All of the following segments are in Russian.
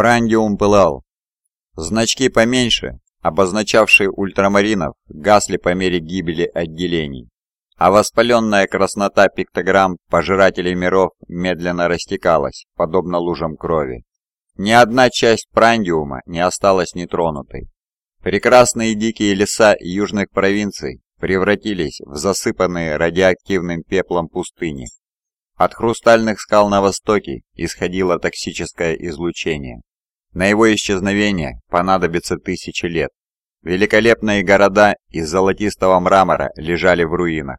Прандиум пылал. Значки поменьше, обозначавшие ультрамаринов, гасли по мере гибели отделений, а воспаленная краснота пиктограмм пожирателей миров медленно растекалась, подобно лужам крови. Ни одна часть Прандиума не осталась нетронутой. Прекрасные дикие леса южных провинций превратились в засыпанные радиоактивным пеплом пустыни. От хрустальных скал на востоке исходило токсическое излучение. На его исчезновение понадобится тысячи лет. Великолепные города из золотистого мрамора лежали в руинах.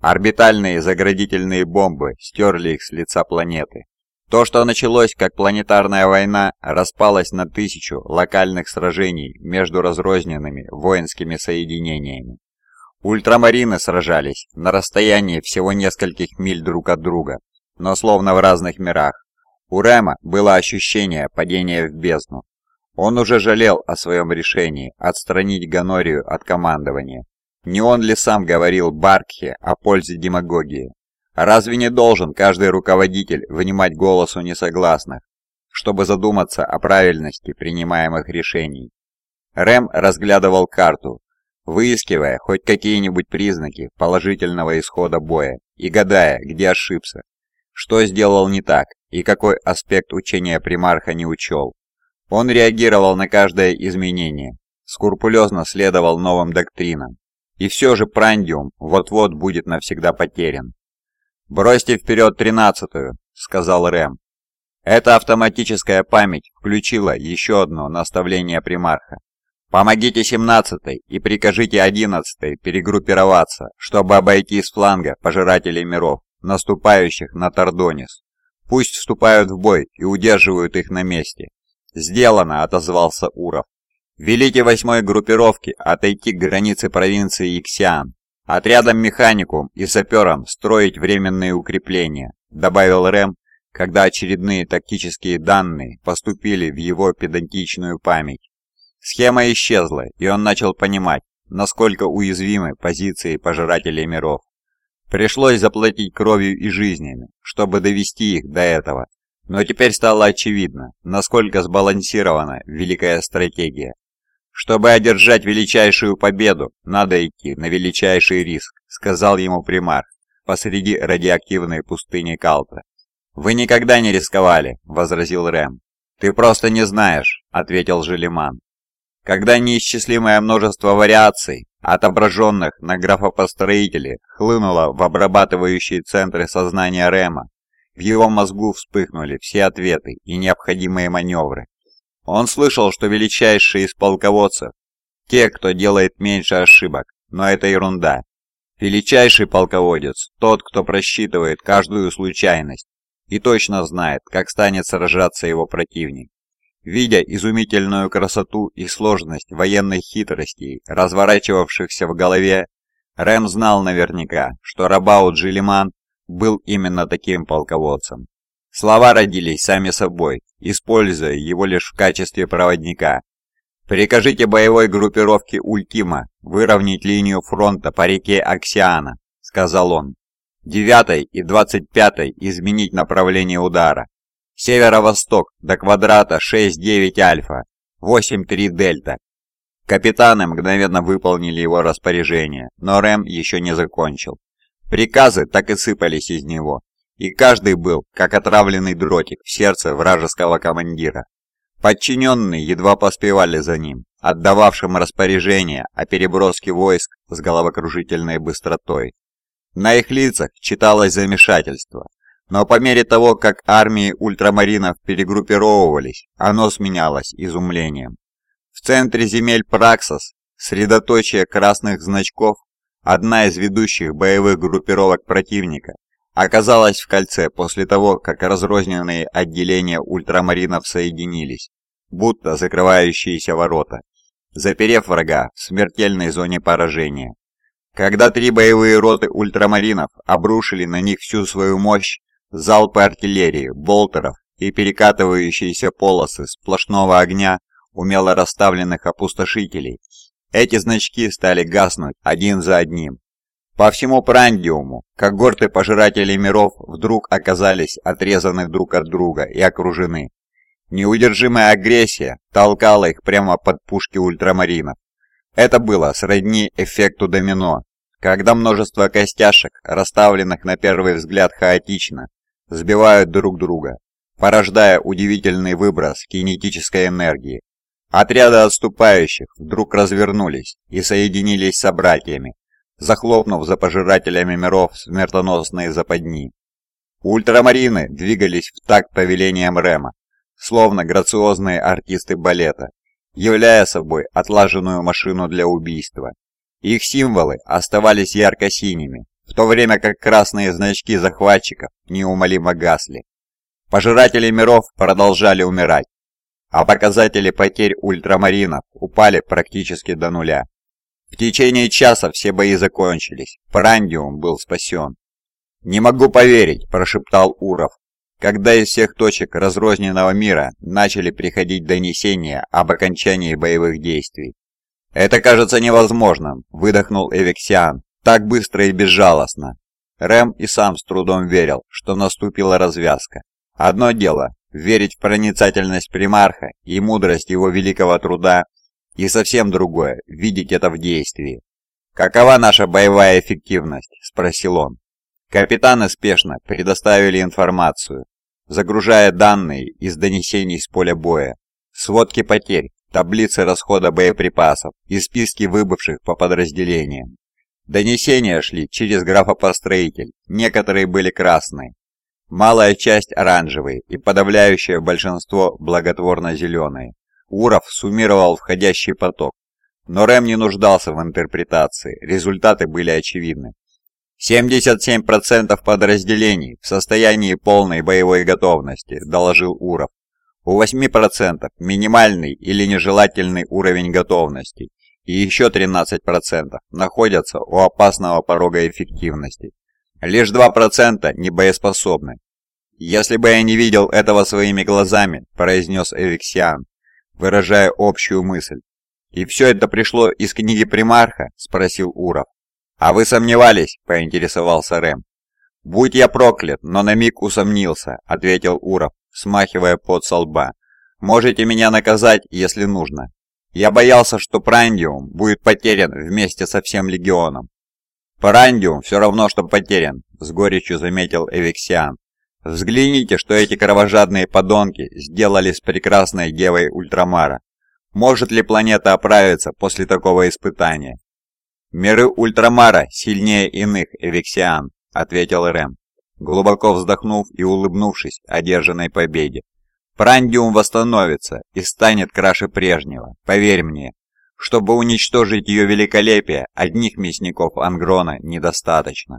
Орбитальные заградительные бомбы стерли их с лица планеты. То, что началось как планетарная война, распалось на тысячу локальных сражений между разрозненными воинскими соединениями. Ультрамарины сражались на расстоянии всего нескольких миль друг от друга, но словно в разных мирах. У Рэма было ощущение падения в бездну. Он уже жалел о своем решении отстранить Ганорию от командования. Не он ли сам говорил Баркхе о пользе демагогии? Разве не должен каждый руководитель внимать голосу несогласных, чтобы задуматься о правильности принимаемых решений? Рэм разглядывал карту, выискивая хоть какие-нибудь признаки положительного исхода боя и гадая, где ошибся, что сделал не так и какой аспект учения примарха не учел. Он реагировал на каждое изменение, скрупулезно следовал новым доктринам, и все же Прандиум вот-вот будет навсегда потерян. «Бросьте вперед тринадцатую», — сказал Рэм. Эта автоматическая память включила еще одно наставление примарха. Помогите 17-й и прикажите 11-й перегруппироваться, чтобы обойти с фланга пожирателей миров, наступающих на Тардонис. Пусть вступают в бой и удерживают их на месте. «Сделано», — отозвался Уров. «Велите восьмой группировке отойти к границе провинции Иксиан. Отрядом механикум и саперам строить временные укрепления», — добавил Рэм, когда очередные тактические данные поступили в его педантичную память. Схема исчезла, и он начал понимать, насколько уязвимы позиции пожирателей миров. Пришлось заплатить кровью и жизнями, чтобы довести их до этого. Но теперь стало очевидно, насколько сбалансирована великая стратегия. Чтобы одержать величайшую победу, надо идти на величайший риск, сказал ему примар посреди радиоактивной пустыни Калта. «Вы никогда не рисковали», — возразил Рэм. «Ты просто не знаешь», — ответил Желеман когда неисчислимое множество вариаций, отображенных на графопостроителе, хлынуло в обрабатывающие центры сознания Рема, в его мозгу вспыхнули все ответы и необходимые маневры. Он слышал, что величайшие из полководцев – те, кто делает меньше ошибок, но это ерунда. Величайший полководец – тот, кто просчитывает каждую случайность и точно знает, как станет сражаться его противник. Видя изумительную красоту и сложность военных хитростей, разворачивавшихся в голове, Рэм знал наверняка, что Рабаут Джилиман был именно таким полководцем. Слова родились сами собой, используя его лишь в качестве проводника. «Прикажите боевой группировке Ультима выровнять линию фронта по реке Оксиана», — сказал он. «Девятой и двадцать пятой изменить направление удара, Северо-восток до квадрата 6-9 альфа, 8-3 дельта. Капитаны мгновенно выполнили его распоряжение, но Рэм еще не закончил. Приказы так и сыпались из него, и каждый был, как отравленный дротик в сердце вражеского командира. Подчиненные едва поспевали за ним, отдававшим распоряжение о переброске войск с головокружительной быстротой. На их лицах читалось замешательство, но по мере того, как армии ультрамаринов перегруппировывались, оно сменялось изумлением. В центре земель Праксос, средоточие красных значков, одна из ведущих боевых группировок противника, оказалась в кольце после того, как разрозненные отделения ультрамаринов соединились, будто закрывающиеся ворота, заперев врага в смертельной зоне поражения. Когда три боевые роты ультрамаринов обрушили на них всю свою мощь, Залпы артиллерии, болтеров и перекатывающиеся полосы сплошного огня умело расставленных опустошителей. Эти значки стали гаснуть один за одним. По всему Прандиуму когорты пожирателей миров вдруг оказались отрезаны друг от друга и окружены. Неудержимая агрессия толкала их прямо под пушки ультрамаринов. Это было сродни эффекту домино, когда множество костяшек, расставленных на первый взгляд хаотично, сбивают друг друга, порождая удивительный выброс кинетической энергии. Отряды отступающих вдруг развернулись и соединились с собратьями, захлопнув за пожирателями миров смертоносные западни. Ультрамарины двигались в такт повелением Рема, словно грациозные артисты балета, являя собой отлаженную машину для убийства. Их символы оставались ярко-синими, в то время как красные значки захватчиков неумолимо гасли. Пожиратели миров продолжали умирать, а показатели потерь ультрамаринов упали практически до нуля. В течение часа все бои закончились, Парандиум был спасен. «Не могу поверить», – прошептал Уров, когда из всех точек разрозненного мира начали приходить донесения об окончании боевых действий. «Это кажется невозможным», – выдохнул Эвексиан, так быстро и безжалостно. Рэм и сам с трудом верил, что наступила развязка. Одно дело – верить в проницательность примарха и мудрость его великого труда, и совсем другое – видеть это в действии. «Какова наша боевая эффективность?» – спросил он. Капитаны спешно предоставили информацию, загружая данные из донесений с поля боя, сводки потерь, таблицы расхода боеприпасов и списки выбывших по подразделениям. Донесения шли через графопостроитель, некоторые были красные, малая часть оранжевые и подавляющее большинство благотворно-зеленые. Уров суммировал входящий поток, но Рэм не нуждался в интерпретации, результаты были очевидны. 77% подразделений в состоянии полной боевой готовности, доложил Уров. У 8% минимальный или нежелательный уровень готовности, и еще 13% находятся у опасного порога эффективности. Лишь 2% не боеспособны. «Если бы я не видел этого своими глазами», – произнес Эвиксиан, выражая общую мысль. «И все это пришло из книги Примарха?» – спросил Уров. «А вы сомневались?» – поинтересовался Рэм. «Будь я проклят, но на миг усомнился», – ответил Уров, смахивая пот со лба. «Можете меня наказать, если нужно. Я боялся, что Прандиум будет потерян вместе со всем Легионом». «Прандиум все равно, что потерян», – с горечью заметил Эвиксиан. «Взгляните, что эти кровожадные подонки сделали с прекрасной девой Ультрамара. Может ли планета оправиться после такого испытания?» «Миры Ультрамара сильнее иных, Эвексиан», — ответил Рэм, глубоко вздохнув и улыбнувшись одержанной победе. «Прандиум восстановится и станет краше прежнего, поверь мне. Чтобы уничтожить ее великолепие, одних мясников Ангрона недостаточно».